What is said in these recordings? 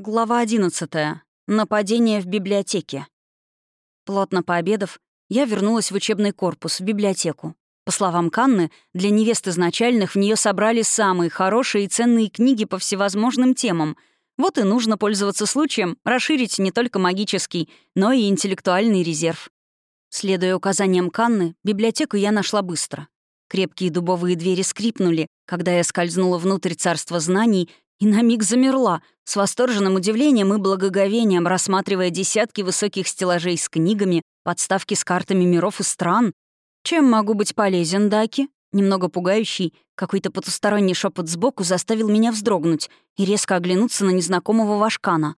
Глава 11. Нападение в библиотеке. Плотно пообедав, я вернулась в учебный корпус, в библиотеку. По словам Канны, для невест изначальных в нее собрали самые хорошие и ценные книги по всевозможным темам. Вот и нужно пользоваться случаем расширить не только магический, но и интеллектуальный резерв. Следуя указаниям Канны, библиотеку я нашла быстро. Крепкие дубовые двери скрипнули, когда я скользнула внутрь царства знаний и на миг замерла, с восторженным удивлением и благоговением рассматривая десятки высоких стеллажей с книгами, подставки с картами миров и стран. «Чем могу быть полезен, Даки?» Немного пугающий, какой-то потусторонний шепот сбоку заставил меня вздрогнуть и резко оглянуться на незнакомого Вашкана.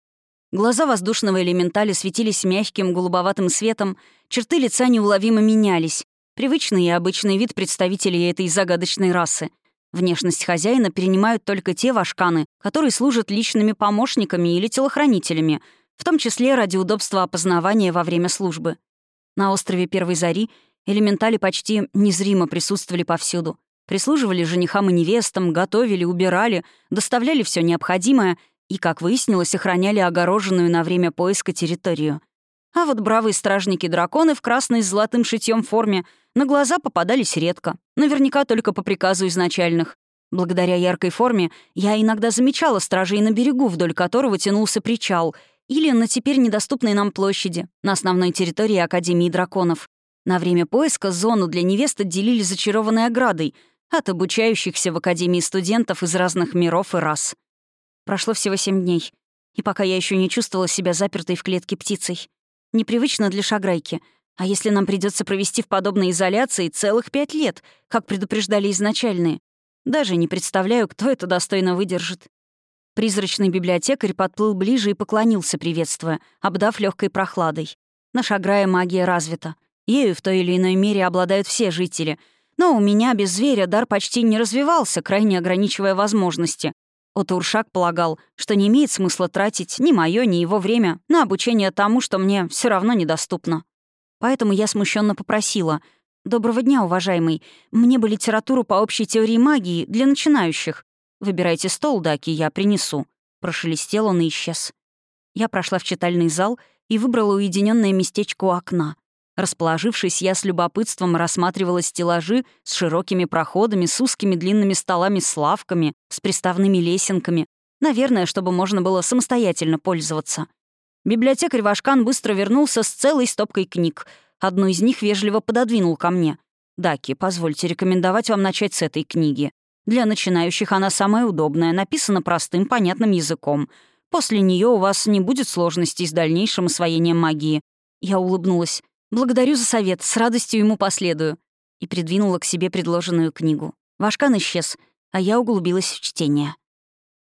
Глаза воздушного элементали светились мягким голубоватым светом, черты лица неуловимо менялись. Привычный и обычный вид представителей этой загадочной расы. Внешность хозяина перенимают только те вашканы, которые служат личными помощниками или телохранителями, в том числе ради удобства опознавания во время службы. На острове Первой Зари элементали почти незримо присутствовали повсюду. Прислуживали женихам и невестам, готовили, убирали, доставляли все необходимое и, как выяснилось, охраняли огороженную на время поиска территорию. А вот бравые стражники-драконы в красной с золотым шитьем форме на глаза попадались редко, наверняка только по приказу изначальных. Благодаря яркой форме я иногда замечала стражей на берегу, вдоль которого тянулся причал, или на теперь недоступной нам площади, на основной территории Академии драконов. На время поиска зону для невест отделили зачарованной оградой от обучающихся в Академии студентов из разных миров и рас. Прошло всего семь дней, и пока я еще не чувствовала себя запертой в клетке птицей. Непривычно для шаграйки. А если нам придется провести в подобной изоляции целых пять лет, как предупреждали изначальные? Даже не представляю, кто это достойно выдержит. Призрачный библиотекарь подплыл ближе и поклонился, приветствуя, обдав легкой прохладой. Наша аграя магия развита. Ею в той или иной мере обладают все жители. Но у меня без зверя дар почти не развивался, крайне ограничивая возможности. Отуршак полагал, что не имеет смысла тратить ни мое, ни его время на обучение тому, что мне все равно недоступно. Поэтому я смущенно попросила. «Доброго дня, уважаемый. Мне бы литературу по общей теории магии для начинающих. Выбирайте стол, Даки, я принесу». Прошелестел он и исчез. Я прошла в читальный зал и выбрала уединенное местечко у окна. Расположившись, я с любопытством рассматривала стеллажи с широкими проходами, с узкими длинными столами с лавками, с приставными лесенками. Наверное, чтобы можно было самостоятельно пользоваться. Библиотекарь Вашкан быстро вернулся с целой стопкой книг. Одну из них вежливо пододвинул ко мне. «Даки, позвольте рекомендовать вам начать с этой книги. Для начинающих она самая удобная, написана простым, понятным языком. После нее у вас не будет сложностей с дальнейшим освоением магии». Я улыбнулась. «Благодарю за совет, с радостью ему последую». И придвинула к себе предложенную книгу. Вашкан исчез, а я углубилась в чтение.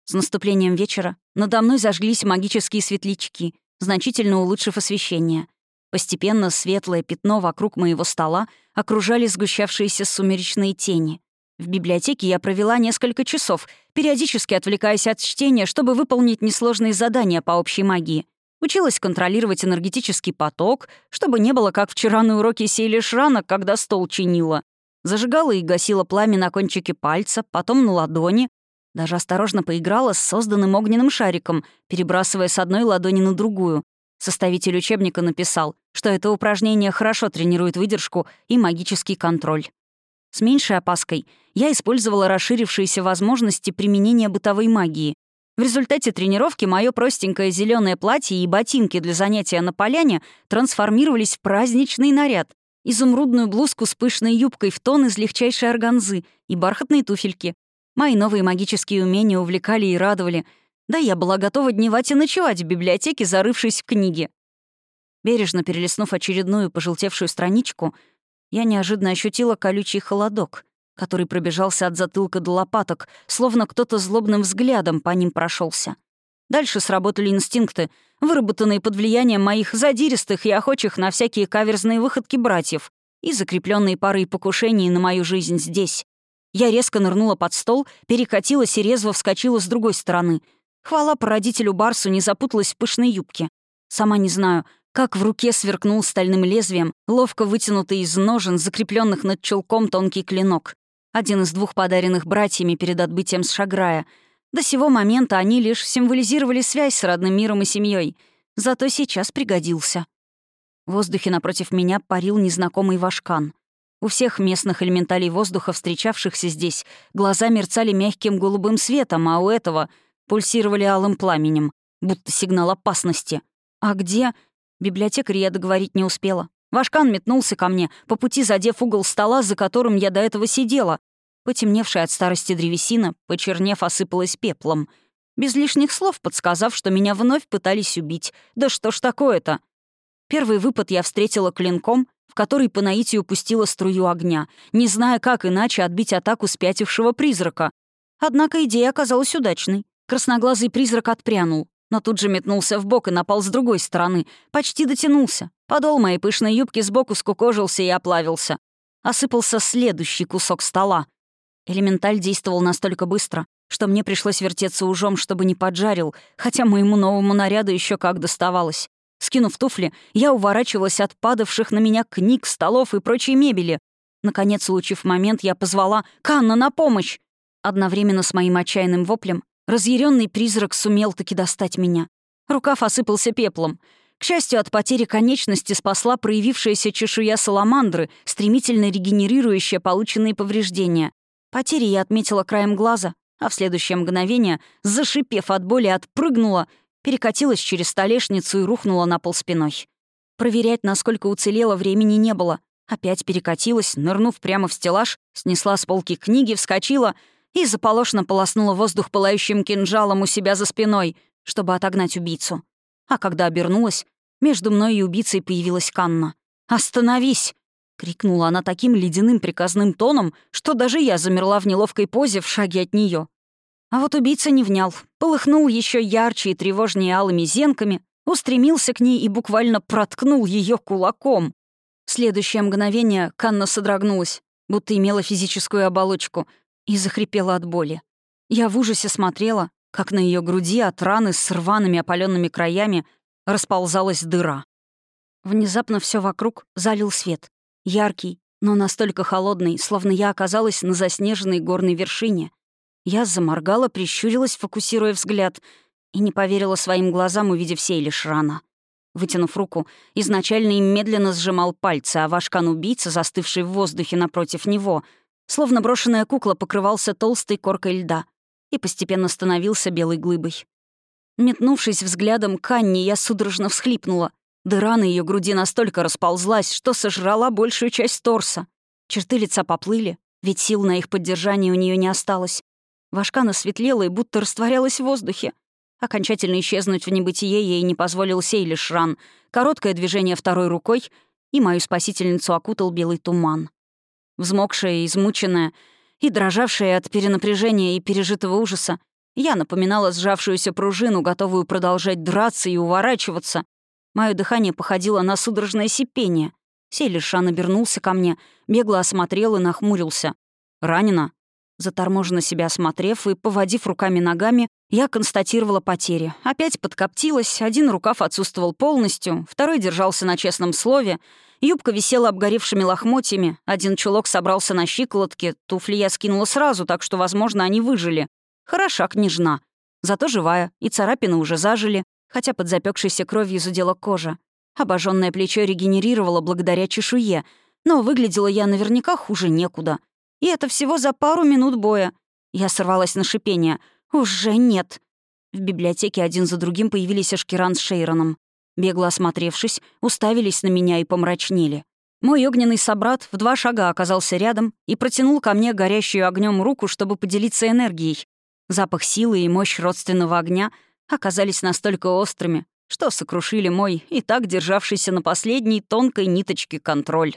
С наступлением вечера надо мной зажглись магические светлячки, значительно улучшив освещение. Постепенно светлое пятно вокруг моего стола окружали сгущавшиеся сумеречные тени. В библиотеке я провела несколько часов, периодически отвлекаясь от чтения, чтобы выполнить несложные задания по общей магии. Училась контролировать энергетический поток, чтобы не было, как вчера на уроке Сейли Шрана, когда стол чинила. Зажигала и гасила пламя на кончике пальца, потом на ладони. Даже осторожно поиграла с созданным огненным шариком, перебрасывая с одной ладони на другую. Составитель учебника написал, что это упражнение хорошо тренирует выдержку и магический контроль. С меньшей опаской я использовала расширившиеся возможности применения бытовой магии, в результате тренировки мое простенькое зеленое платье и ботинки для занятия на поляне трансформировались в праздничный наряд. Изумрудную блузку с пышной юбкой в тон из легчайшей органзы и бархатные туфельки. Мои новые магические умения увлекали и радовали. Да я была готова дневать и ночевать в библиотеке, зарывшись в книги. Бережно перелистнув очередную пожелтевшую страничку, я неожиданно ощутила колючий холодок который пробежался от затылка до лопаток, словно кто-то злобным взглядом по ним прошелся. Дальше сработали инстинкты, выработанные под влиянием моих задиристых и охочих на всякие каверзные выходки братьев и закрепленные парой покушений на мою жизнь здесь. Я резко нырнула под стол, перекатилась и резво вскочила с другой стороны. Хвала породителю Барсу не запуталась в пышной юбке. Сама не знаю, как в руке сверкнул стальным лезвием, ловко вытянутый из ножен, закрепленных над чулком тонкий клинок один из двух подаренных братьями перед отбытием с Шаграя. До сего момента они лишь символизировали связь с родным миром и семьей, зато сейчас пригодился. В воздухе напротив меня парил незнакомый вашкан. У всех местных элементалей воздуха, встречавшихся здесь, глаза мерцали мягким голубым светом, а у этого пульсировали алым пламенем, будто сигнал опасности. А где? Библиотекарь я договорить не успела. Вашкан метнулся ко мне, по пути задев угол стола, за которым я до этого сидела. Потемневшая от старости древесина, почернев, осыпалась пеплом. Без лишних слов подсказав, что меня вновь пытались убить. Да что ж такое-то? Первый выпад я встретила клинком, в который по наитию пустила струю огня, не зная, как иначе отбить атаку спятившего призрака. Однако идея оказалась удачной. Красноглазый призрак отпрянул, но тут же метнулся в бок и напал с другой стороны. Почти дотянулся. Подол моей пышной юбки сбоку скукожился и оплавился. Осыпался следующий кусок стола. Элементаль действовал настолько быстро, что мне пришлось вертеться ужом, чтобы не поджарил, хотя моему новому наряду еще как доставалось. Скинув туфли, я уворачивалась от падавших на меня книг, столов и прочей мебели. Наконец, улучив момент, я позвала «Канна, на помощь!» Одновременно с моим отчаянным воплем разъяренный призрак сумел таки достать меня. Рукав осыпался пеплом. К счастью, от потери конечности спасла проявившаяся чешуя саламандры, стремительно регенерирующая полученные повреждения. Потери я отметила краем глаза, а в следующее мгновение, зашипев от боли, отпрыгнула перекатилась через столешницу и рухнула на пол спиной. Проверять, насколько уцелело, времени не было. Опять перекатилась, нырнув прямо в стеллаж, снесла с полки книги, вскочила и заполошно полоснула воздух пылающим кинжалом у себя за спиной, чтобы отогнать убийцу. А когда обернулась, между мной и убийцей появилась Канна. «Остановись!» — крикнула она таким ледяным приказным тоном, что даже я замерла в неловкой позе в шаге от нее. А вот убийца не внял, полыхнул еще ярче и тревожнее алыми зенками, устремился к ней и буквально проткнул ее кулаком. В следующее мгновение Канна содрогнулась, будто имела физическую оболочку, и захрипела от боли. Я в ужасе смотрела, как на ее груди от раны с рваными опаленными краями расползалась дыра. Внезапно все вокруг залил свет. Яркий, но настолько холодный, словно я оказалась на заснеженной горной вершине. Я заморгала, прищурилась, фокусируя взгляд, и не поверила своим глазам, увидев Сейлиш рано. Вытянув руку, изначально им медленно сжимал пальцы, а вашкан-убийца, застывший в воздухе напротив него, словно брошенная кукла, покрывался толстой коркой льда и постепенно становился белой глыбой. Метнувшись взглядом к Анне, я судорожно всхлипнула. Дыра на ее груди настолько расползлась, что сожрала большую часть торса. Черты лица поплыли, ведь сил на их поддержание у нее не осталось. Вашкана светлела и будто растворялась в воздухе. Окончательно исчезнуть в небытие ей не позволил сей Шран. Короткое движение второй рукой, и мою спасительницу окутал белый туман. Взмокшая и измученная, и дрожавшая от перенапряжения и пережитого ужаса, я напоминала сжавшуюся пружину, готовую продолжать драться и уворачиваться. Мое дыхание походило на судорожное сипение. Сейлишан обернулся ко мне, бегло осмотрел и нахмурился. «Ранена?» Заторможенно себя осмотрев и поводив руками-ногами, я констатировала потери. Опять подкоптилась, один рукав отсутствовал полностью, второй держался на честном слове, юбка висела обгоревшими лохмотьями, один чулок собрался на щиколотке, туфли я скинула сразу, так что, возможно, они выжили. Хороша княжна. Зато живая, и царапины уже зажили, хотя под запекшейся кровью зудела кожа. Обожженное плечо регенерировало благодаря чешуе, но выглядела я наверняка хуже некуда. И это всего за пару минут боя. Я сорвалась на шипение. «Уже нет». В библиотеке один за другим появились Ашкеран с Шейроном. Бегло осмотревшись, уставились на меня и помрачнели. Мой огненный собрат в два шага оказался рядом и протянул ко мне горящую огнем руку, чтобы поделиться энергией. Запах силы и мощь родственного огня оказались настолько острыми, что сокрушили мой и так державшийся на последней тонкой ниточке контроль.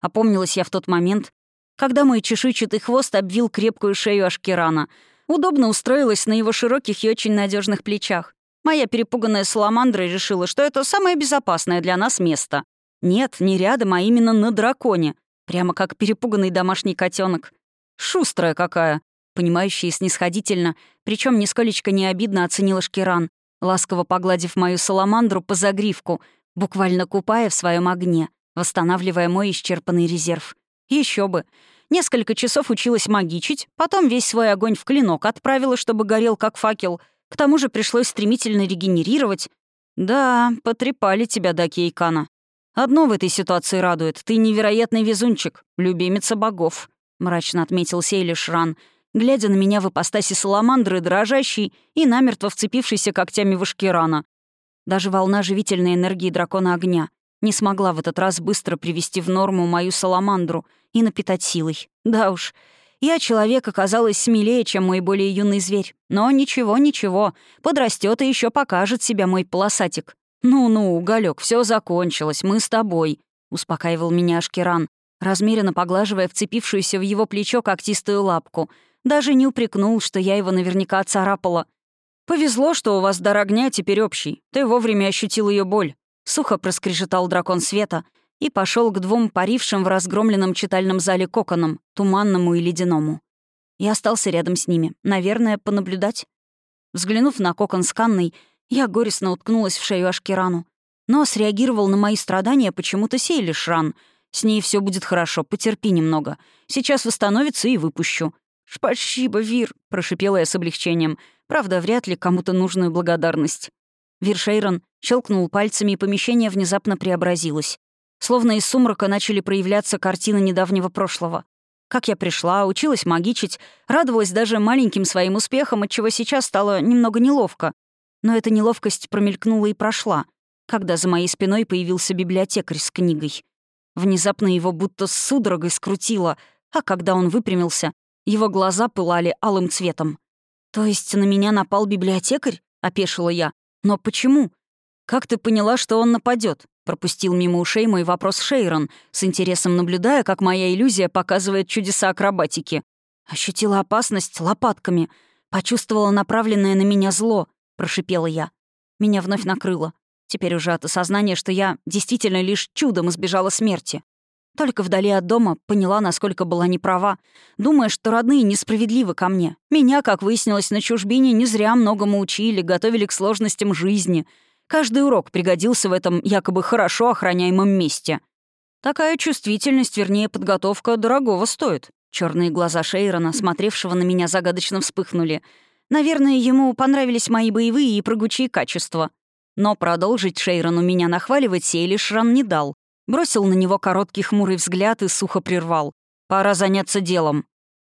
Опомнилась я в тот момент, когда мой чешуйчатый хвост обвил крепкую шею Ашкерана. Удобно устроилась на его широких и очень надежных плечах. Моя перепуганная саламандра решила, что это самое безопасное для нас место. Нет, не рядом, а именно на драконе. Прямо как перепуганный домашний котенок. Шустрая какая, понимающая и снисходительно, причем нисколечко не обидно оценила Шкиран, ласково погладив мою саламандру по загривку, буквально купая в своем огне, восстанавливая мой исчерпанный резерв. Еще бы. Несколько часов училась магичить, потом весь свой огонь в клинок отправила, чтобы горел как факел. К тому же пришлось стремительно регенерировать. Да, потрепали тебя, Даки и Кана. Одно в этой ситуации радует. Ты невероятный везунчик, любимица богов», — мрачно отметил Сейли Шран, глядя на меня в ипостаси саламандры, дрожащей и намертво вцепившейся когтями в Ашкирана. Даже волна живительной энергии дракона огня не смогла в этот раз быстро привести в норму мою саламандру и напитать силой. Да уж, я человек оказалась смелее, чем мой более юный зверь. Но ничего, ничего, подрастет и еще покажет себя мой полосатик. «Ну-ну, Уголек, все закончилось, мы с тобой», — успокаивал меня Ашкеран, размеренно поглаживая вцепившуюся в его плечо когтистую лапку. Даже не упрекнул, что я его наверняка царапала. «Повезло, что у вас дар огня теперь общий. Ты вовремя ощутил ее боль». Сухо проскрежетал дракон света и пошел к двум парившим в разгромленном читальном зале коконам, туманному и ледяному. Я остался рядом с ними, наверное, понаблюдать. Взглянув на кокон с Канной, я горестно уткнулась в шею Ашкирану. Но среагировал на мои страдания почему-то Сейли Шран. С ней все будет хорошо, потерпи немного. Сейчас восстановится и выпущу. «Спасибо, Вир», — прошипела я с облегчением. Правда, вряд ли кому-то нужную благодарность. Вир Шейрон щелкнул пальцами, и помещение внезапно преобразилось. Словно из сумрака начали проявляться картины недавнего прошлого. Как я пришла, училась магичить, радовалась даже маленьким своим успехам, отчего сейчас стало немного неловко. Но эта неловкость промелькнула и прошла, когда за моей спиной появился библиотекарь с книгой. Внезапно его будто с судорогой скрутило, а когда он выпрямился, его глаза пылали алым цветом. «То есть на меня напал библиотекарь?» — опешила я. «Но почему? Как ты поняла, что он нападет? пропустил мимо ушей мой вопрос Шейрон, с интересом наблюдая, как моя иллюзия показывает чудеса акробатики. Ощутила опасность лопатками, почувствовала направленное на меня зло, — прошипела я. Меня вновь накрыло. Теперь уже от осознания, что я действительно лишь чудом избежала смерти. Только вдали от дома поняла, насколько была неправа, думая, что родные несправедливы ко мне. Меня, как выяснилось, на чужбине не зря многому учили, готовили к сложностям жизни. Каждый урок пригодился в этом якобы хорошо охраняемом месте. Такая чувствительность, вернее, подготовка дорогого стоит. Черные глаза Шейрона, смотревшего на меня, загадочно вспыхнули — Наверное, ему понравились мои боевые и прыгучие качества. Но продолжить Шейрону меня нахваливать Сейли Шран не дал. Бросил на него короткий хмурый взгляд и сухо прервал. «Пора заняться делом».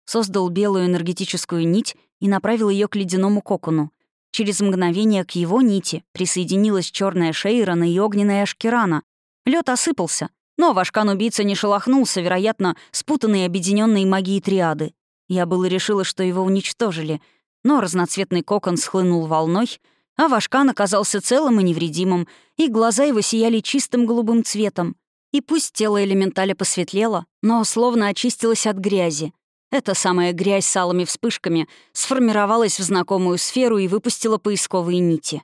Создал белую энергетическую нить и направил ее к ледяному кокону. Через мгновение к его нити присоединилась черная Шейрона и огненная Ашкирана. Лед осыпался, но Вашкан-убийца не шелохнулся, вероятно, спутанные объединенные магией триады. Я было решила, что его уничтожили — но разноцветный кокон схлынул волной, а Вашкан оказался целым и невредимым, и глаза его сияли чистым голубым цветом. И пусть тело элементаля посветлело, но словно очистилось от грязи. Эта самая грязь с алыми вспышками сформировалась в знакомую сферу и выпустила поисковые нити.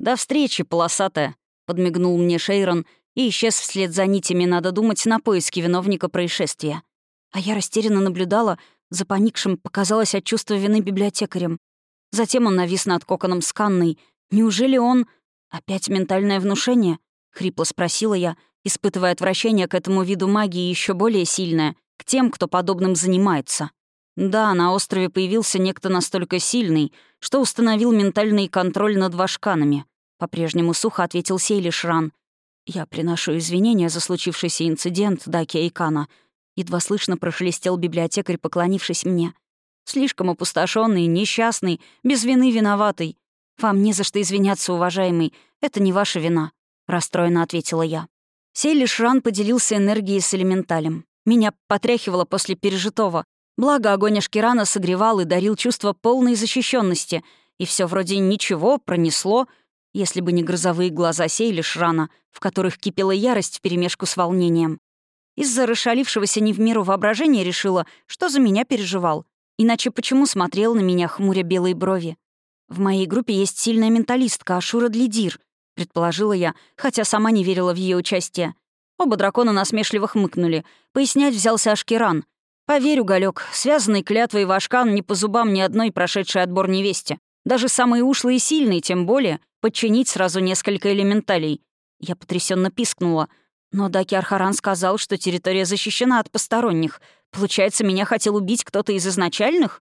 «До встречи, полосатая», — подмигнул мне Шейрон и исчез вслед за нитями, надо думать, на поиски виновника происшествия. А я растерянно наблюдала, за поникшим показалось от чувства вины библиотекарем. Затем он навис над коконом с Канной. «Неужели он...» «Опять ментальное внушение?» — хрипло спросила я, испытывая отвращение к этому виду магии еще более сильное, к тем, кто подобным занимается. Да, на острове появился некто настолько сильный, что установил ментальный контроль над вашканами. По-прежнему сухо ответил Сейли Шран. «Я приношу извинения за случившийся инцидент, Даки Эйкана. Едва слышно прошелестел библиотекарь, поклонившись мне. «Слишком опустошенный, несчастный, без вины виноватый. Вам не за что извиняться, уважаемый. Это не ваша вина», — расстроенно ответила я. Сейли Шран поделился энергией с элементалем. Меня потряхивало после пережитого. Благо, огонь Ашкирана согревал и дарил чувство полной защищенности, и все вроде ничего пронесло, если бы не грозовые глаза Сейли Шрана, в которых кипела ярость вперемешку с волнением. Из-за расшалившегося не в меру воображения решила, что за меня переживал. Иначе почему смотрел на меня, хмуря белые брови? В моей группе есть сильная менталистка Ашура Длидир, предположила я, хотя сама не верила в ее участие. Оба дракона насмешливо хмыкнули. Пояснять взялся Ашкеран. «Поверь, Уголек, связанный клятвой Вашкан не по зубам ни одной прошедшей отбор невесте. Даже самые ушлые и сильные, тем более, подчинить сразу несколько элементалей». Я потрясенно пискнула — но Даки Архаран сказал, что территория защищена от посторонних. Получается, меня хотел убить кто-то из изначальных?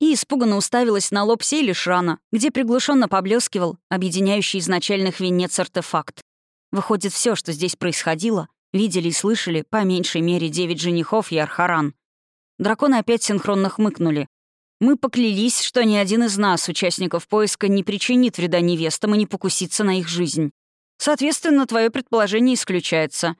И испуганно уставилась на лоб Сейли Шрана, где приглушенно поблескивал объединяющий изначальных венец артефакт. Выходит, все, что здесь происходило, видели и слышали по меньшей мере девять женихов и Архаран. Драконы опять синхронно хмыкнули. Мы поклялись, что ни один из нас, участников поиска, не причинит вреда невестам и не покусится на их жизнь. Соответственно, твое предположение исключается.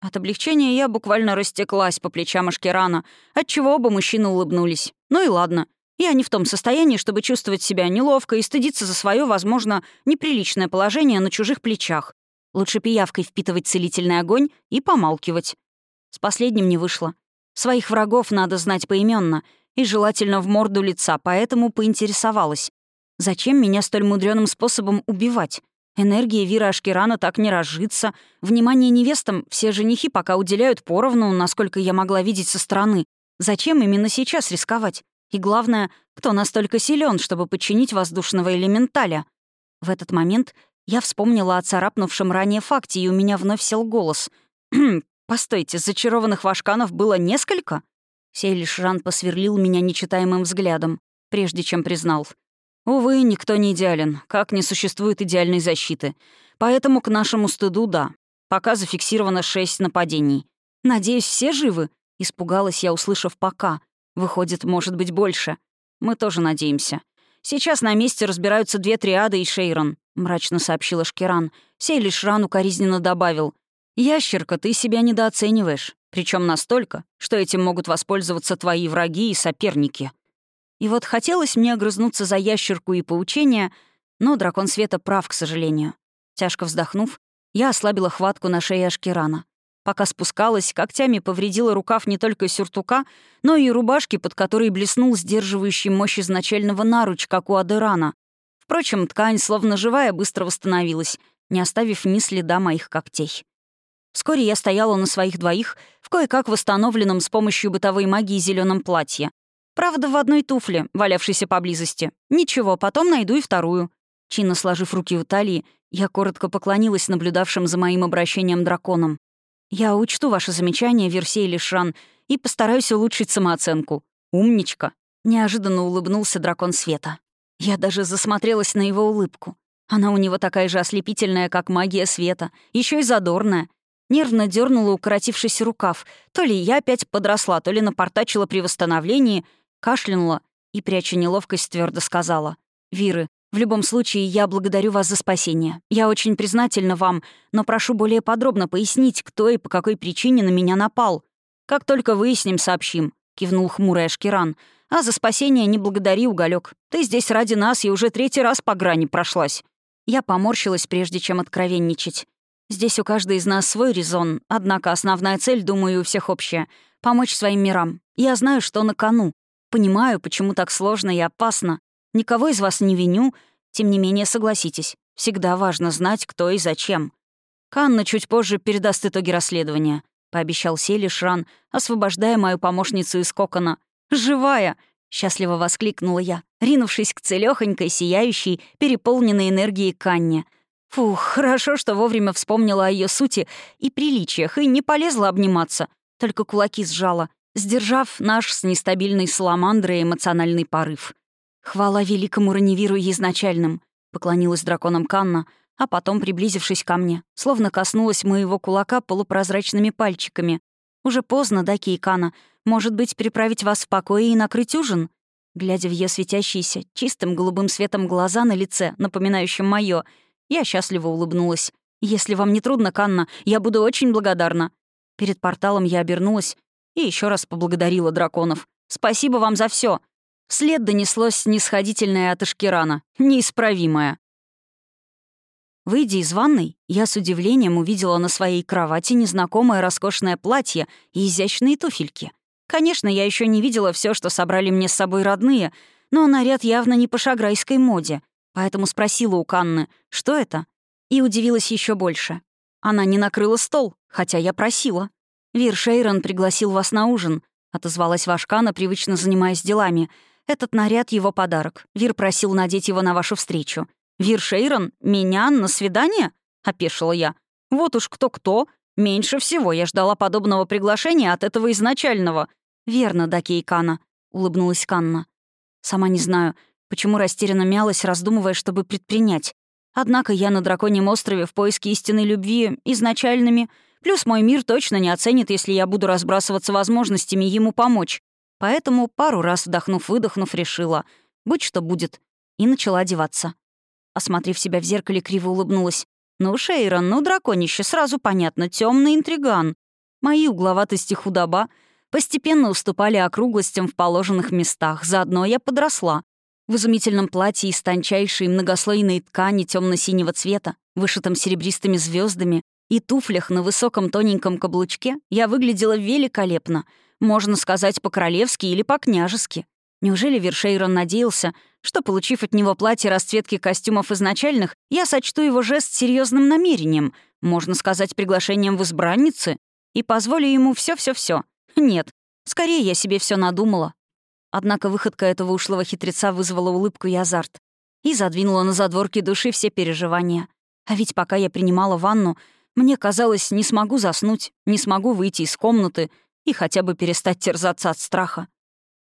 От облегчения я буквально растеклась по плечам Ашкерана, отчего оба мужчины улыбнулись. Ну и ладно. Я не в том состоянии, чтобы чувствовать себя неловко и стыдиться за свое, возможно, неприличное положение на чужих плечах. Лучше пиявкой впитывать целительный огонь и помалкивать. С последним не вышло. Своих врагов надо знать поименно и желательно в морду лица, поэтому поинтересовалась. Зачем меня столь мудреным способом убивать? Энергия Вира Ашкирана так не разжится. Внимание невестам все женихи пока уделяют поровну, насколько я могла видеть со стороны. Зачем именно сейчас рисковать? И главное, кто настолько силен, чтобы подчинить воздушного элементаля? В этот момент я вспомнила о царапнувшем ранее факте, и у меня вновь сел голос. «Постойте, зачарованных вашканов было несколько?» Сейлишран посверлил меня нечитаемым взглядом, прежде чем признал. Увы, никто не идеален, как не существует идеальной защиты. Поэтому к нашему стыду — да. Пока зафиксировано шесть нападений. Надеюсь, все живы? Испугалась я, услышав «пока». Выходит, может быть, больше. Мы тоже надеемся. Сейчас на месте разбираются две триады и Шейрон, мрачно сообщила Шкиран. Сей лишь рану коризненно добавил. «Ящерка, ты себя недооцениваешь. Причем настолько, что этим могут воспользоваться твои враги и соперники». И вот хотелось мне огрызнуться за ящерку и поучения, но дракон света прав, к сожалению. Тяжко вздохнув, я ослабила хватку на шее Ашкирана. Пока спускалась, когтями повредила рукав не только сюртука, но и рубашки, под которой блеснул сдерживающий мощь изначального наруч, как у Адерана. Впрочем, ткань, словно живая, быстро восстановилась, не оставив ни следа моих когтей. Вскоре я стояла на своих двоих в кое-как восстановленном с помощью бытовой магии зеленом платье. Правда, в одной туфле, валявшейся поблизости. Ничего, потом найду и вторую. Чинно сложив руки у талии, я коротко поклонилась наблюдавшим за моим обращением драконам. «Я учту ваше замечание, Версей Лишран, и постараюсь улучшить самооценку. Умничка!» Неожиданно улыбнулся дракон света. Я даже засмотрелась на его улыбку. Она у него такая же ослепительная, как магия света, еще и задорная. Нервно дернула укоротившийся рукав. То ли я опять подросла, то ли напортачила при восстановлении — кашлянула и, пряча неловкость, твердо сказала. «Виры, в любом случае, я благодарю вас за спасение. Я очень признательна вам, но прошу более подробно пояснить, кто и по какой причине на меня напал. Как только выясним, сообщим», — кивнул хмурый Ашкиран. «А за спасение не благодари, Уголек. Ты здесь ради нас и уже третий раз по грани прошлась». Я поморщилась, прежде чем откровенничать. Здесь у каждой из нас свой резон, однако основная цель, думаю, у всех общая — помочь своим мирам. Я знаю, что на кону. Понимаю, почему так сложно и опасно. Никого из вас не виню. Тем не менее, согласитесь, всегда важно знать, кто и зачем. Канна чуть позже передаст итоги расследования», — пообещал Сели Шран, освобождая мою помощницу из кокона. «Живая!» — счастливо воскликнула я, ринувшись к целёхонькой, сияющей, переполненной энергией Канне. Фух, хорошо, что вовремя вспомнила о ее сути и приличиях, и не полезла обниматься, только кулаки сжала, сдержав наш с нестабильной саламандрой эмоциональный порыв. «Хвала великому Раневиру изначальным», — поклонилась драконам Канна, а потом, приблизившись ко мне, словно коснулась моего кулака полупрозрачными пальчиками. «Уже поздно, да, Кейкана? Может быть, переправить вас в покое и накрыть ужин?» Глядя в ее светящиеся, чистым голубым светом глаза на лице, напоминающем моё, я счастливо улыбнулась. «Если вам не трудно, Канна, я буду очень благодарна». Перед порталом я обернулась и еще раз поблагодарила драконов. «Спасибо вам за все. Вслед донеслось снисходительное от Ашкирана, неисправимое. Выйдя из ванной, я с удивлением увидела на своей кровати незнакомое роскошное платье и изящные туфельки. Конечно, я еще не видела все, что собрали мне с собой родные, но наряд явно не по шаграйской моде, поэтому спросила у Канны, что это, и удивилась еще больше. Она не накрыла стол, хотя я просила. «Вир Шейрон пригласил вас на ужин», — отозвалась Вашкана, привычно занимаясь делами. «Этот наряд — его подарок. Вир просил надеть его на вашу встречу». «Вир Шейрон? Меня? На свидание?» — опешила я. «Вот уж кто-кто. Меньше всего я ждала подобного приглашения от этого изначального. «Верно, Даки и Кана», — улыбнулась Канна. Сама не знаю, почему растерянно мялась, раздумывая, чтобы предпринять. Однако я на Драконьем острове в поиске истинной любви изначальными, плюс мой мир точно не оценит, если я буду разбрасываться возможностями ему помочь. Поэтому, пару раз вдохнув-выдохнув, решила, будь что будет, и начала одеваться. Осмотрев себя в зеркале, криво улыбнулась. «Ну, Шейрон, ну, драконище, сразу понятно, темный интриган». Мои угловатости худоба постепенно уступали округлостям в положенных местах, заодно я подросла. В изумительном платье из тончайшей многослойной ткани темно синего цвета, вышитом серебристыми звездами, и туфлях на высоком тоненьком каблучке я выглядела великолепно, можно сказать, по-королевски или по-княжески. Неужели Вершейрон надеялся, что, получив от него платье расцветки костюмов изначальных, я сочту его жест серьезным намерением, можно сказать, приглашением в избранницы, и позволю ему все, все, все. Нет, скорее я себе все надумала. Однако выходка этого ушлого хитреца вызвала улыбку и азарт. И задвинула на задворки души все переживания. А ведь пока я принимала ванну, мне казалось, не смогу заснуть, не смогу выйти из комнаты и хотя бы перестать терзаться от страха.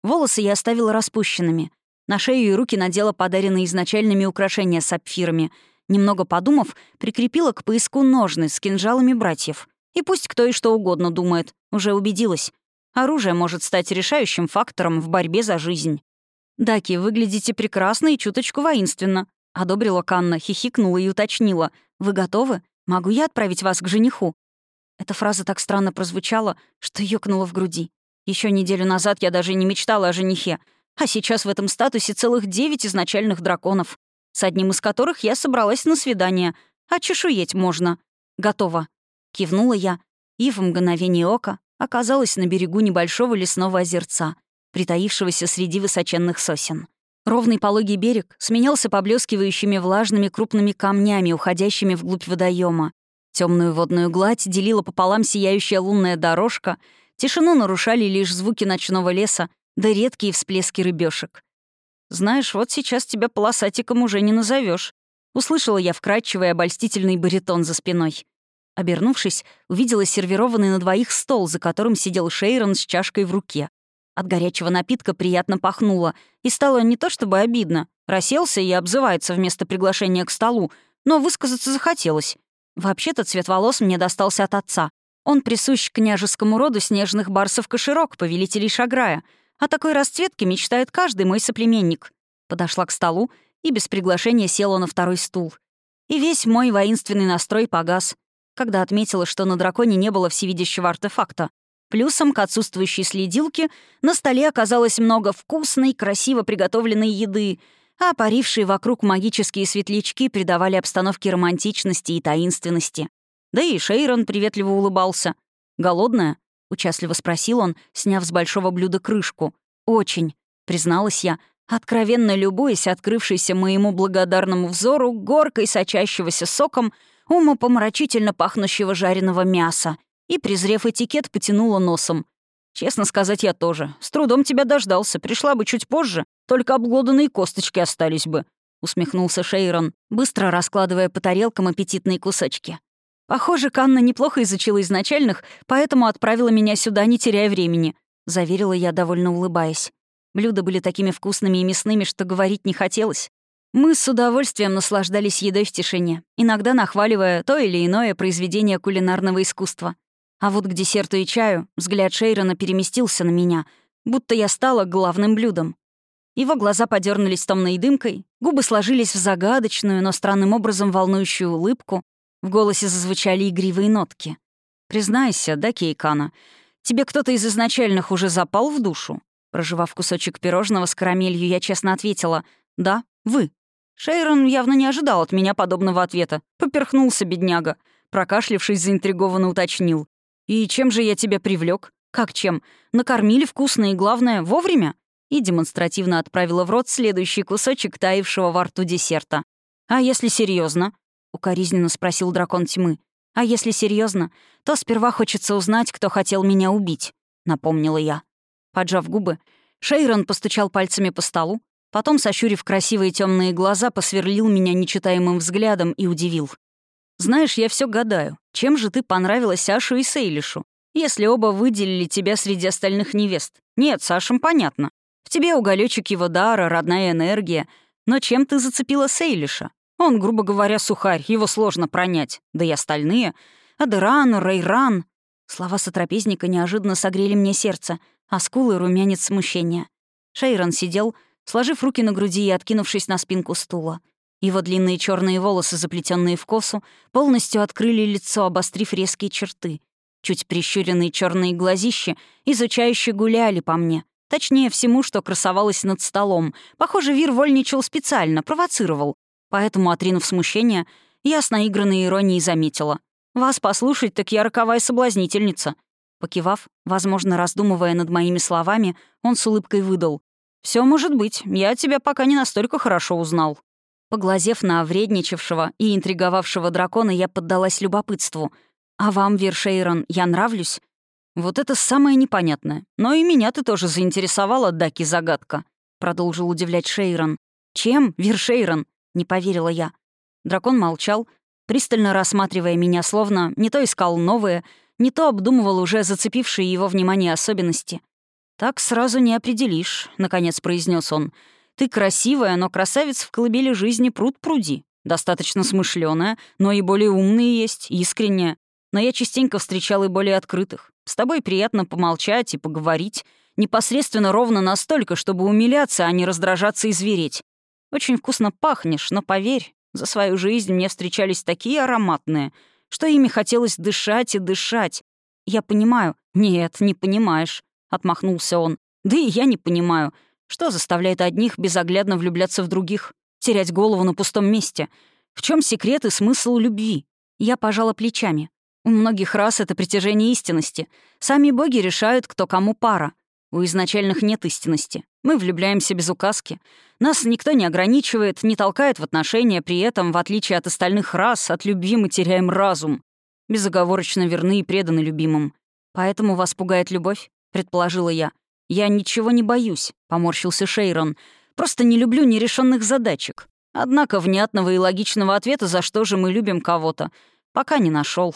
Волосы я оставила распущенными. На шею и руки надела подаренные изначальными украшения с сапфирами. Немного подумав, прикрепила к поиску ножны с кинжалами братьев. И пусть кто и что угодно думает, уже убедилась. Оружие может стать решающим фактором в борьбе за жизнь. «Даки, выглядите прекрасно и чуточку воинственно», — одобрила Канна, хихикнула и уточнила. «Вы готовы? Могу я отправить вас к жениху?» Эта фраза так странно прозвучала, что ёкнула в груди. Еще неделю назад я даже не мечтала о женихе, а сейчас в этом статусе целых девять изначальных драконов, с одним из которых я собралась на свидание, а чешуеть можно. Готово. Кивнула я, и в мгновение ока оказалась на берегу небольшого лесного озерца, притаившегося среди высоченных сосен. Ровный пологий берег сменялся поблескивающими влажными крупными камнями, уходящими вглубь водоема. Темную водную гладь делила пополам сияющая лунная дорожка — Тишину нарушали лишь звуки ночного леса да редкие всплески рыбешек. «Знаешь, вот сейчас тебя полосатиком уже не назовешь. услышала я вкрадчивый обольстительный баритон за спиной. Обернувшись, увидела сервированный на двоих стол, за которым сидел Шейрон с чашкой в руке. От горячего напитка приятно пахнуло, и стало не то чтобы обидно. Расселся и обзывается вместо приглашения к столу, но высказаться захотелось. Вообще-то цвет волос мне достался от отца, он присущ княжескому роду снежных барсов-кошерок, повелителей Шаграя. О такой расцветке мечтает каждый мой соплеменник. Подошла к столу и без приглашения села на второй стул. И весь мой воинственный настрой погас, когда отметила, что на драконе не было всевидящего артефакта. Плюсом к отсутствующей следилке на столе оказалось много вкусной, красиво приготовленной еды, а парившие вокруг магические светлячки придавали обстановке романтичности и таинственности. Да и Шейрон приветливо улыбался. «Голодная?» — участливо спросил он, сняв с большого блюда крышку. «Очень», — призналась я, откровенно любуясь открывшейся моему благодарному взору горкой сочащегося соком умопомрачительно пахнущего жареного мяса, и, презрев этикет, потянула носом. «Честно сказать, я тоже. С трудом тебя дождался. Пришла бы чуть позже, только обглоданные косточки остались бы», — усмехнулся Шейрон, быстро раскладывая по тарелкам аппетитные кусочки. «Похоже, Канна неплохо изучила изначальных, поэтому отправила меня сюда, не теряя времени», — заверила я, довольно улыбаясь. Блюда были такими вкусными и мясными, что говорить не хотелось. Мы с удовольствием наслаждались едой в тишине, иногда нахваливая то или иное произведение кулинарного искусства. А вот к десерту и чаю взгляд Шейрона переместился на меня, будто я стала главным блюдом. Его глаза подернулись томной дымкой, губы сложились в загадочную, но странным образом волнующую улыбку, в голосе зазвучали игривые нотки. «Признайся, да, Кейкана, тебе кто-то из изначальных уже запал в душу?» Проживав кусочек пирожного с карамелью, я честно ответила «Да, вы». Шейрон явно не ожидал от меня подобного ответа. Поперхнулся бедняга. Прокашлившись, заинтригованно уточнил. «И чем же я тебя привлек? Как чем? Накормили вкусно и, главное, вовремя?» И демонстративно отправила в рот следующий кусочек таявшего во рту десерта. «А если серьезно? укоризненно спросил дракон тьмы. «А если серьезно, то сперва хочется узнать, кто хотел меня убить», — напомнила я. Поджав губы, Шейрон постучал пальцами по столу, потом, сощурив красивые темные глаза, посверлил меня нечитаемым взглядом и удивил. «Знаешь, я все гадаю, чем же ты понравилась Ашу и Сейлишу? если оба выделили тебя среди остальных невест. Нет, Сашем понятно. В тебе уголечек его дара, родная энергия. Но чем ты зацепила Сейлиша? Он, грубо говоря, сухарь, его сложно пронять. Да и остальные. Адеран, Рейран. Слова сотрапезника неожиданно согрели мне сердце, а скулы — румянец смущения. Шейрон сидел, сложив руки на груди и откинувшись на спинку стула. Его длинные черные волосы, заплетенные в косу, полностью открыли лицо, обострив резкие черты. Чуть прищуренные черные глазища, изучающие гуляли по мне. Точнее, всему, что красовалось над столом. Похоже, Вир вольничал специально, провоцировал. Поэтому, отринув смущение, я с наигранной иронией заметила. «Вас послушать, так я роковая соблазнительница». Покивав, возможно, раздумывая над моими словами, он с улыбкой выдал. Все может быть, я тебя пока не настолько хорошо узнал». Поглазев на вредничавшего и интриговавшего дракона, я поддалась любопытству. «А вам, Вершейрон, я нравлюсь?» «Вот это самое непонятное. Но и меня ты тоже заинтересовала, Даки, загадка», — продолжил удивлять Шейрон. «Чем, Вершейрон?» — не поверила я. Дракон молчал, пристально рассматривая меня, словно не то искал новые, не то обдумывал уже зацепившие его внимание особенности. «Так сразу не определишь», — наконец произнес он. «Ты красивая, но красавец в колыбели жизни пруд пруди. Достаточно смышленая, но и более умные есть, искренняя. Но я частенько встречал и более открытых. С тобой приятно помолчать и поговорить. Непосредственно ровно настолько, чтобы умиляться, а не раздражаться и звереть. Очень вкусно пахнешь, но поверь, за свою жизнь мне встречались такие ароматные, что ими хотелось дышать и дышать. Я понимаю. Нет, не понимаешь. — отмахнулся он. «Да и я не понимаю, что заставляет одних безоглядно влюбляться в других, терять голову на пустом месте? В чем секрет и смысл любви?» Я пожала плечами. У многих раз это притяжение истинности. Сами боги решают, кто кому пара. У изначальных нет истинности. Мы влюбляемся без указки. Нас никто не ограничивает, не толкает в отношения, при этом, в отличие от остальных рас, от любви мы теряем разум. Безоговорочно верны и преданы любимым. Поэтому вас пугает любовь? предположила я. «Я ничего не боюсь», — поморщился Шейрон. «Просто не люблю нерешенных задачек. Однако внятного и логичного ответа, за что же мы любим кого-то, пока не нашел.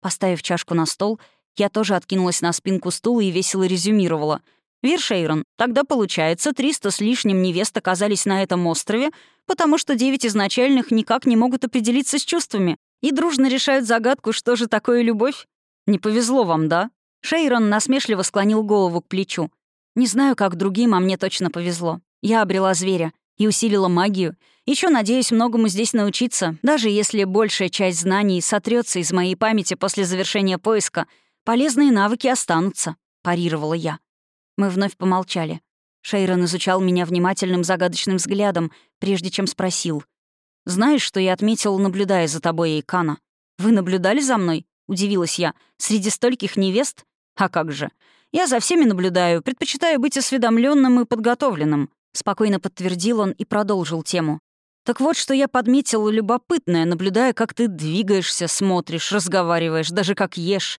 Поставив чашку на стол, я тоже откинулась на спинку стула и весело резюмировала. «Вир Шейрон, тогда получается, триста с лишним невест оказались на этом острове, потому что девять изначальных никак не могут определиться с чувствами и дружно решают загадку, что же такое любовь. Не повезло вам, да?» Шейрон насмешливо склонил голову к плечу. «Не знаю, как другим, а мне точно повезло. Я обрела зверя и усилила магию. Еще надеюсь многому здесь научиться, даже если большая часть знаний сотрется из моей памяти после завершения поиска. Полезные навыки останутся», — парировала я. Мы вновь помолчали. Шейрон изучал меня внимательным загадочным взглядом, прежде чем спросил. «Знаешь, что я отметил, наблюдая за тобой, Эйкана? Вы наблюдали за мной?» — удивилась я. «Среди стольких невест а как же? Я за всеми наблюдаю, предпочитаю быть осведомленным и подготовленным», — спокойно подтвердил он и продолжил тему. «Так вот, что я подметил любопытное, наблюдая, как ты двигаешься, смотришь, разговариваешь, даже как ешь.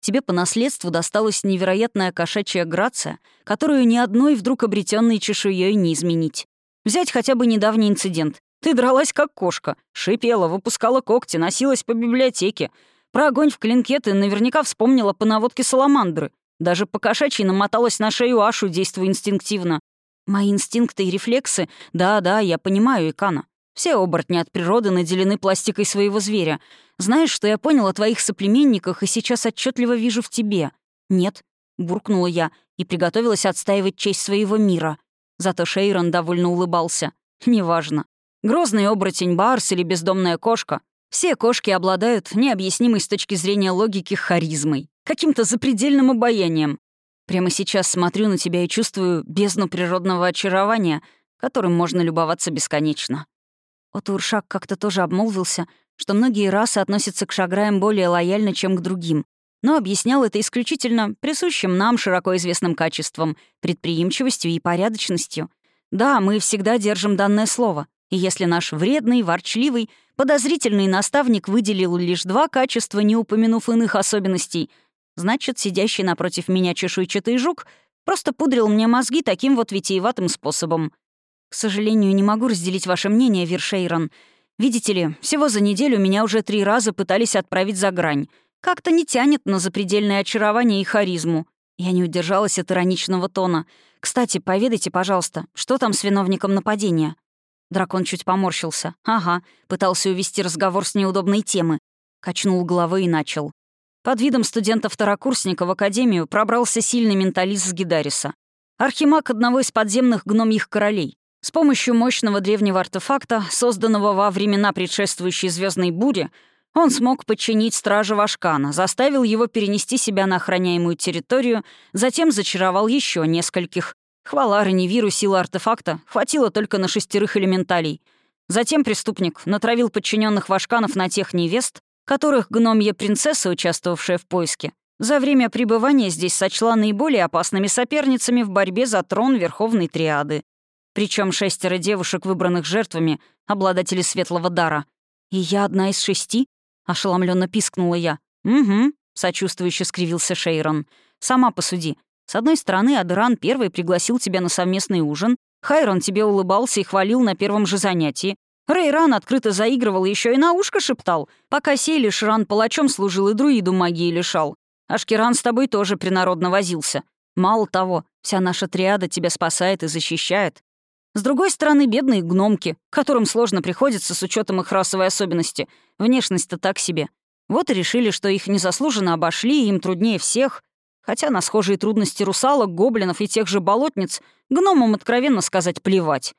Тебе по наследству досталась невероятная кошачья грация, которую ни одной вдруг обретенной чешуей не изменить. Взять хотя бы недавний инцидент. Ты дралась как кошка, шипела, выпускала когти, носилась по библиотеке, про огонь в клинке ты наверняка вспомнила по наводке саламандры. Даже по кошачьи намоталась на шею Ашу, действуя инстинктивно. Мои инстинкты и рефлексы, да-да, я понимаю, Икана. Все оборотни от природы наделены пластикой своего зверя. Знаешь, что я понял о твоих соплеменниках и сейчас отчетливо вижу в тебе? Нет, буркнула я и приготовилась отстаивать честь своего мира. Зато Шейрон довольно улыбался. Неважно. Грозный оборотень Барс или бездомная кошка. Все кошки обладают необъяснимой с точки зрения логики харизмой, каким-то запредельным обаянием. Прямо сейчас смотрю на тебя и чувствую бездну природного очарования, которым можно любоваться бесконечно. Отуршак как-то тоже обмолвился, что многие расы относятся к шаграям более лояльно, чем к другим, но объяснял это исключительно присущим нам широко известным качеством, предприимчивостью и порядочностью. Да, мы всегда держим данное слово, и если наш вредный, ворчливый, подозрительный наставник выделил лишь два качества, не упомянув иных особенностей, значит, сидящий напротив меня чешуйчатый жук просто пудрил мне мозги таким вот витиеватым способом. К сожалению, не могу разделить ваше мнение, Вершейрон. Видите ли, всего за неделю меня уже три раза пытались отправить за грань. Как-то не тянет на запредельное очарование и харизму. Я не удержалась от ироничного тона. «Кстати, поведайте, пожалуйста, что там с виновником нападения?» Дракон чуть поморщился. «Ага», пытался увести разговор с неудобной темы. Качнул головой и начал. Под видом студента-второкурсника в академию пробрался сильный менталист с Гидариса. Архимаг одного из подземных гномьих королей. С помощью мощного древнего артефакта, созданного во времена предшествующей звездной бури, он смог подчинить стража Вашкана, заставил его перенести себя на охраняемую территорию, затем зачаровал еще нескольких. Хвала Реневиру силы артефакта хватило только на шестерых элементалей. Затем преступник натравил подчиненных Вашканов на тех невест, которых гномья принцесса, участвовавшая в поиске, за время пребывания здесь сочла наиболее опасными соперницами в борьбе за трон Верховной Триады. Причем шестеро девушек, выбранных жертвами, обладатели светлого дара. «И я одна из шести?» — ошеломленно пискнула я. «Угу», — сочувствующе скривился Шейрон. «Сама посуди. С одной стороны, Адеран первый пригласил тебя на совместный ужин, Хайрон тебе улыбался и хвалил на первом же занятии. Рейран открыто заигрывал еще и на ушко шептал, пока Сейли Шран палачом служил и друиду магии лишал. Ашкеран с тобой тоже принародно возился. Мало того, вся наша триада тебя спасает и защищает. С другой стороны, бедные гномки, которым сложно приходится с учетом их расовой особенности. Внешность-то так себе. Вот и решили, что их незаслуженно обошли, и им труднее всех. Хотя на схожие трудности русалок, гоблинов и тех же болотниц гномам откровенно сказать плевать.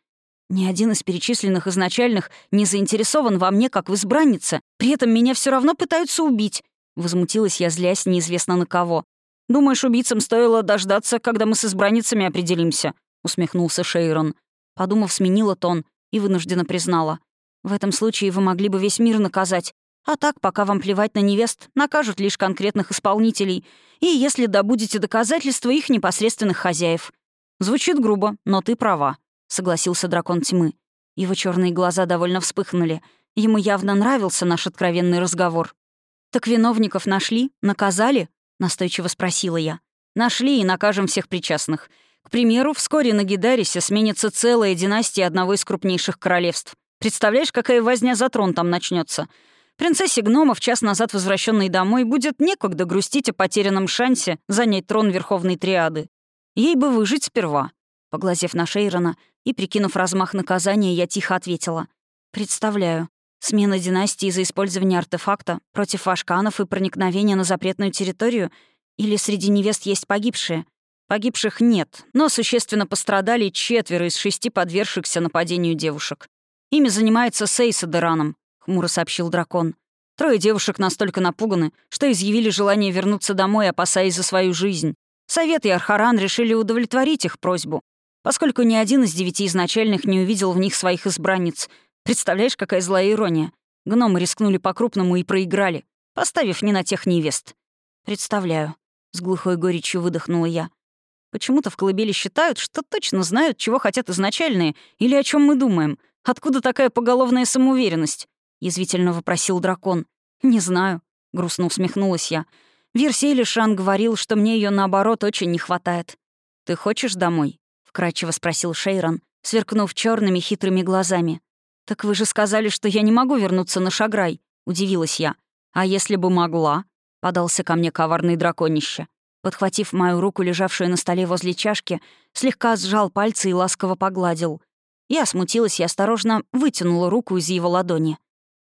Ни один из перечисленных изначальных не заинтересован во мне, как в избраннице. При этом меня все равно пытаются убить. Возмутилась я, злясь неизвестно на кого. «Думаешь, убийцам стоило дождаться, когда мы с избранницами определимся?» — усмехнулся Шейрон. Подумав, сменила тон и вынужденно признала. «В этом случае вы могли бы весь мир наказать. А так, пока вам плевать на невест, накажут лишь конкретных исполнителей, и если добудете доказательства их непосредственных хозяев. Звучит грубо, но ты права», — согласился дракон тьмы. Его черные глаза довольно вспыхнули. Ему явно нравился наш откровенный разговор. «Так виновников нашли? Наказали?» — настойчиво спросила я. «Нашли и накажем всех причастных. К примеру, вскоре на Гидарисе сменится целая династия одного из крупнейших королевств. Представляешь, какая возня за трон там начнется? Принцессе гномов, час назад возвращенной домой, будет некогда грустить о потерянном шансе занять трон Верховной Триады. Ей бы выжить сперва. Поглазев на Шейрона и прикинув размах наказания, я тихо ответила. «Представляю. Смена династии из-за использования артефакта против вашканов и проникновения на запретную территорию? Или среди невест есть погибшие? Погибших нет, но существенно пострадали четверо из шести подвергшихся нападению девушек. Ими занимается Сейса Дераном, хмуро сообщил дракон. Трое девушек настолько напуганы, что изъявили желание вернуться домой, опасаясь за свою жизнь. Совет и Архаран решили удовлетворить их просьбу, поскольку ни один из девяти изначальных не увидел в них своих избранниц. Представляешь, какая злая ирония? Гномы рискнули по-крупному и проиграли, поставив не на тех невест. «Представляю», — с глухой горечью выдохнула я. Почему-то в колыбели считают, что точно знают, чего хотят изначальные, или о чем мы думаем. Откуда такая поголовная самоуверенность? Язвительно вопросил дракон. Не знаю, грустно усмехнулась я. Версей Лишан говорил, что мне ее наоборот очень не хватает. Ты хочешь домой? Вкрадчиво спросил Шейрон, сверкнув черными хитрыми глазами. «Так вы же сказали, что я не могу вернуться на Шаграй», — удивилась я. «А если бы могла?» — подался ко мне коварный драконище. Подхватив мою руку, лежавшую на столе возле чашки, слегка сжал пальцы и ласково погладил. Я смутилась и осторожно вытянула руку из его ладони.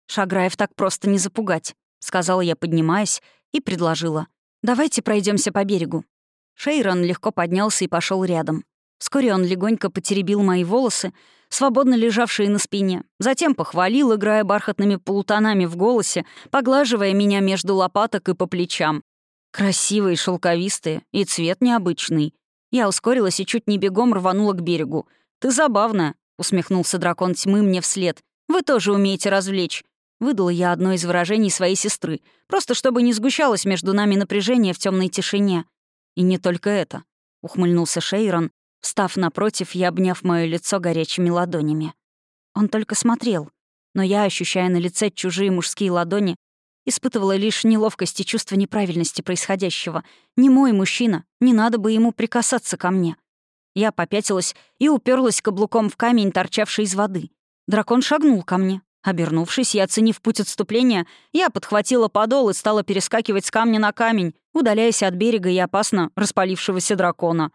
«Шаграев так просто не запугать», — сказала я, поднимаясь, и предложила. «Давайте пройдемся по берегу». Шейрон легко поднялся и пошел рядом. Вскоре он легонько потеребил мои волосы, свободно лежавшие на спине, затем похвалил, играя бархатными полутонами в голосе, поглаживая меня между лопаток и по плечам. Красивые, шелковистые и цвет необычный. Я ускорилась и чуть не бегом рванула к берегу. «Ты забавная», — усмехнулся дракон тьмы мне вслед. «Вы тоже умеете развлечь». Выдала я одно из выражений своей сестры, просто чтобы не сгущалось между нами напряжение в темной тишине. «И не только это», — ухмыльнулся Шейрон, встав напротив и обняв мое лицо горячими ладонями. Он только смотрел, но я, ощущая на лице чужие мужские ладони, Испытывала лишь неловкость и чувство неправильности происходящего. Не мой мужчина, не надо бы ему прикасаться ко мне. Я попятилась и уперлась каблуком в камень, торчавший из воды. Дракон шагнул ко мне, Обернувшись и оценив путь отступления, я подхватила подол и стала перескакивать с камня на камень, удаляясь от берега и опасно распалившегося дракона.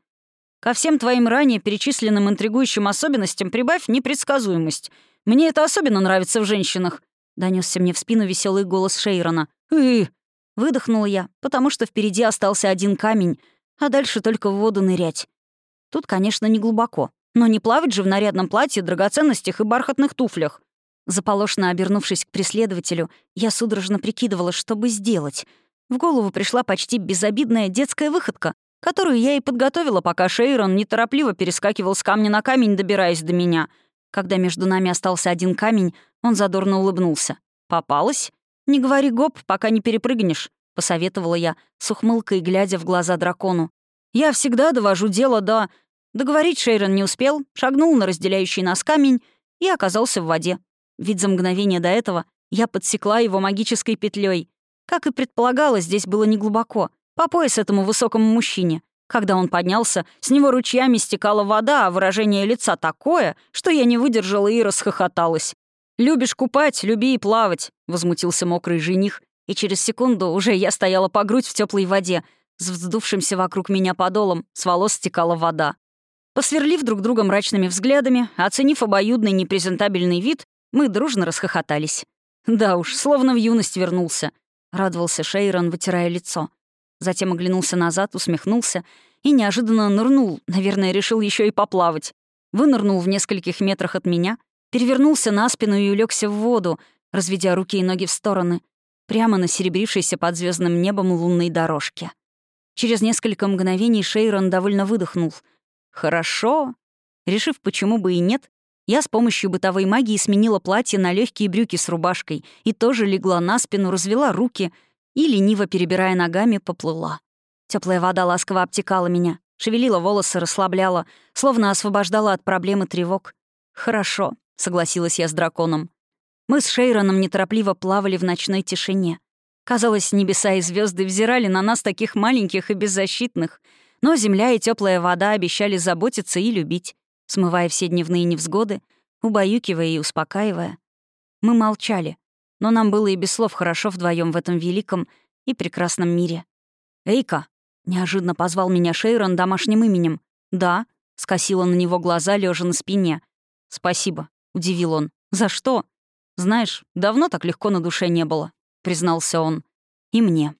Ко всем твоим ранее перечисленным интригующим особенностям прибавь непредсказуемость. Мне это особенно нравится в женщинах. Донесся мне в спину веселый голос Шейрона. Выдохнула я, потому что впереди остался один камень, а дальше только в воду нырять. Тут, конечно, не глубоко. Но не плавать же в нарядном платье, драгоценностях и бархатных туфлях. Заполошно обернувшись к преследователю, я судорожно прикидывала, что бы сделать. В голову пришла почти безобидная детская выходка, которую я и подготовила, пока Шейрон неторопливо перескакивал с камня на камень, добираясь до меня. Когда между нами остался один камень, он задорно улыбнулся. «Попалась? Не говори гоп, пока не перепрыгнешь», — посоветовала я, с ухмылкой глядя в глаза дракону. «Я всегда довожу дело до...» Договорить Шейрон не успел, шагнул на разделяющий нас камень и оказался в воде. Ведь за мгновение до этого я подсекла его магической петлей. Как и предполагала, здесь было неглубоко, по пояс этому высокому мужчине. Когда он поднялся, с него ручьями стекала вода, а выражение лица такое, что я не выдержала и расхохоталась. «Любишь купать, люби и плавать», — возмутился мокрый жених, и через секунду уже я стояла по грудь в теплой воде, с вздувшимся вокруг меня подолом, с волос стекала вода. Посверлив друг друга мрачными взглядами, оценив обоюдный непрезентабельный вид, мы дружно расхохотались. «Да уж, словно в юность вернулся», — радовался Шейрон, вытирая лицо. Затем оглянулся назад, усмехнулся и неожиданно нырнул, наверное, решил еще и поплавать. Вынырнул в нескольких метрах от меня, перевернулся на спину и улегся в воду, разведя руки и ноги в стороны, прямо на серебрившейся под звездным небом лунной дорожке. Через несколько мгновений Шейрон довольно выдохнул. «Хорошо». Решив, почему бы и нет, я с помощью бытовой магии сменила платье на легкие брюки с рубашкой и тоже легла на спину, развела руки и, лениво перебирая ногами, поплыла. Теплая вода ласково обтекала меня, шевелила волосы, расслабляла, словно освобождала от проблем и тревог. «Хорошо», — согласилась я с драконом. Мы с Шейроном неторопливо плавали в ночной тишине. Казалось, небеса и звезды взирали на нас таких маленьких и беззащитных, но земля и теплая вода обещали заботиться и любить смывая все дневные невзгоды, убаюкивая и успокаивая. Мы молчали, но нам было и без слов хорошо вдвоем в этом великом и прекрасном мире. «Эйка!» — неожиданно позвал меня Шейрон домашним именем. «Да», — скосила на него глаза, лежа на спине. «Спасибо», — удивил он. «За что?» «Знаешь, давно так легко на душе не было», — признался он. «И мне».